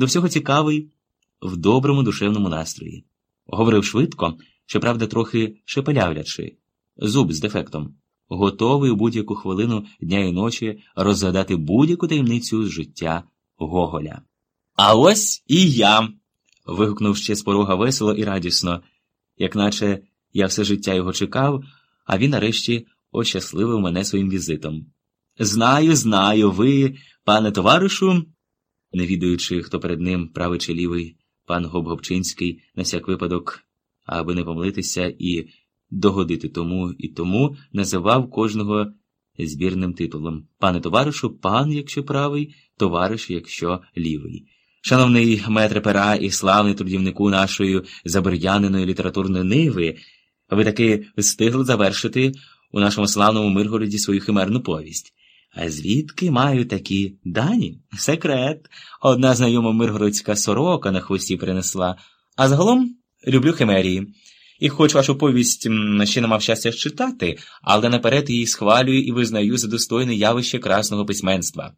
до всього цікавий, в доброму душевному настрої. Говорив швидко, щоправда, трохи шепелявлячи, зуб з дефектом, готовий у будь-яку хвилину дня і ночі розгадати будь-яку таємницю з життя Гоголя. А ось і я. вигукнув ще з порога весело і радісно, як наче я все життя його чекав, а він нарешті ощасливив мене своїм візитом. Знаю, знаю, ви, пане товаришу, не відаючи, хто перед ним правий чи лівий, пан Гобгобчинський, на всяк випадок, аби не помилитися і догодити тому і тому, називав кожного збірним титулом пане товаришу, пан, якщо правий, товариш, якщо лівий. Шановний метре пера і славний трудівнику нашої забер'яненої літературної ниви, ви таки встигли завершити у нашому славному Миргороді свою химерну повість. А звідки маю такі дані? Секрет. Одна знайома миргородська сорока на хвості принесла. А загалом люблю химерії. І хоч вашу повість ще не мав щастя читати, але наперед її схвалюю і визнаю за достойне явище красного письменства.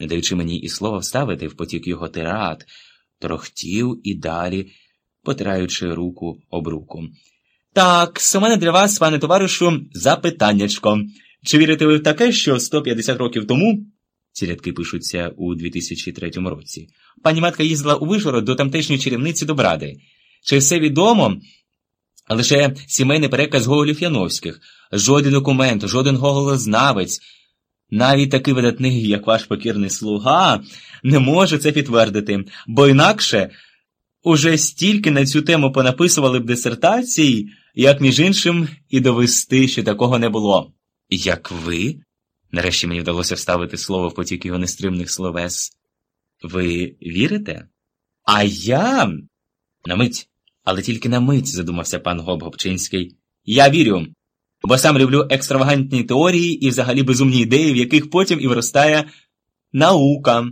Не даючи мені і слова вставити в потік його тират, трохтів і далі, потираючи руку об руку. Так, з мене для вас, пане товаришу, запитаннячко. Чи вірите ви в таке, що 150 років тому, ці рядки пишуться у 2003 році, пані матка їздила у Вишгород до тамтешньої чарівниці Добради? Чи все відомо? Лише сімейний переказ Гоголів Яновських, жоден документ, жоден гоголознавець, навіть такий видатний, як ваш покірний слуга, не може це підтвердити, бо інакше уже стільки на цю тему понаписували б дисертацій, як між іншим і довести, що такого не було. Як ви? Нарешті мені вдалося вставити слово в потік його нестримних словес. Ви вірите? А я. На мить, але тільки на мить, задумався пан Гоб-Гобчинський. Я вірю, бо сам люблю екстравагантні теорії і взагалі безумні ідеї, в яких потім і виростає наука.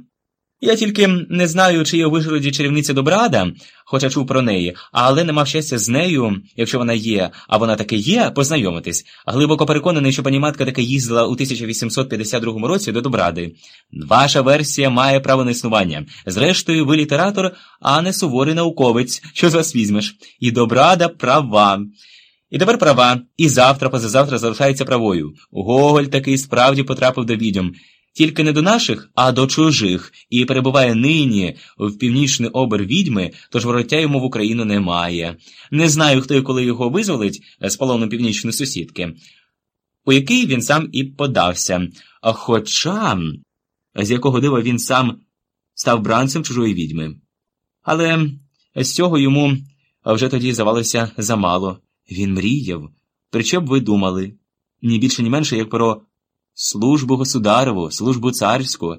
Я тільки не знаю, чи є у Вишгороді чарівниця Добрада, хоча чув про неї, але не мав щастя з нею, якщо вона є, а вона таки є, познайомитись. Глибоко переконаний, що пані матка таки їздила у 1852 році до Добради. Ваша версія має право на існування. Зрештою, ви літератор, а не суворий науковець, що з вас візьмеш. І Добрада права. І тепер права, і завтра, позавтра залишається правою. Гоголь таки справді потрапив до відьом тільки не до наших, а до чужих, і перебуває нині в північний обер відьми, тож вороття йому в Україну немає. Не знаю, хто і коли його визволить з полону північної сусідки, у який він сам і подався. Хоча з якого дива він сам став бранцем чужої відьми. Але з цього йому вже тоді здавалося замало. Він мріяв. Що б ви думали? Ні більше, ні менше, як про службу государову, службу царську.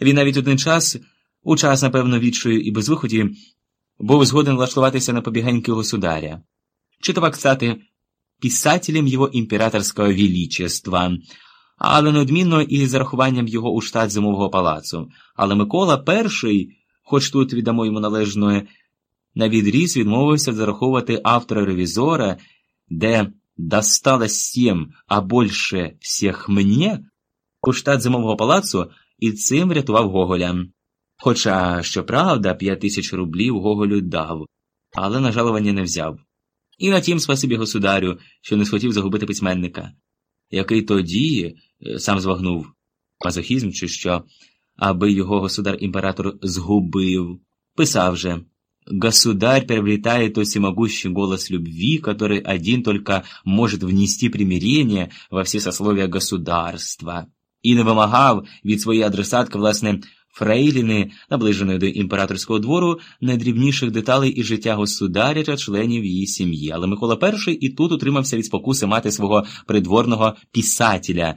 Він навіть один час, у час, напевно, відчую і без виході, був згоден влаштуватися на побігеньки государя, чи то так стати писателем його імператорського величества, але неодмінно і зарахуванням його у штат зимового палацу. Але Микола І, хоч тут віддамо йому належної, на відріз відмовився зараховувати автора ревізора, де досталось всем, а больше всіх мені, у штат зимового палацу і цим врятував Гоголя. Хоча, щоправда, п'ять тисяч рублів Гоголю дав, але на жалування не взяв. І на тім спасибі государю, що не схотів загубити письменника, який тоді е, сам звагнув мазохізм, чи що, аби його государ імператор згубив, писав же. Государь приобретает тот всемогущий голос любви, который один только может внести примирение во все сословия государства. І не вимагав від своєї адресатки, власне, Фрейліни, наближеної до імператорського двору, найдрібніших деталей із життя государя та членів її сім'ї. Але Микола І і тут утримався від спокуси мати свого придворного писателя,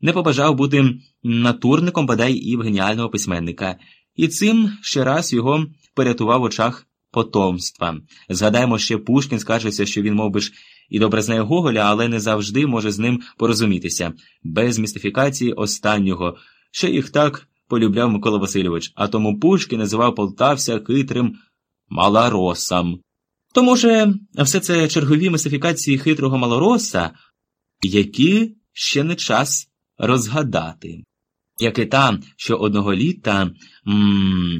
не побажав бути натурником бодай і в геніального письменника, і цим ще раз його порятував в очах потомства. Згадаємо, ще Пушкін скаржиться, що він, мов би ж, і добре знає Гоголя, але не завжди може з ним порозумітися, без містифікації останнього, що їх так полюбляв Микола Васильович, а тому Пушкін називав полтався хитрим малоросом. Тому же все це чергові містифікації хитрого малороса, які ще не час розгадати. Як і та, що одного літа м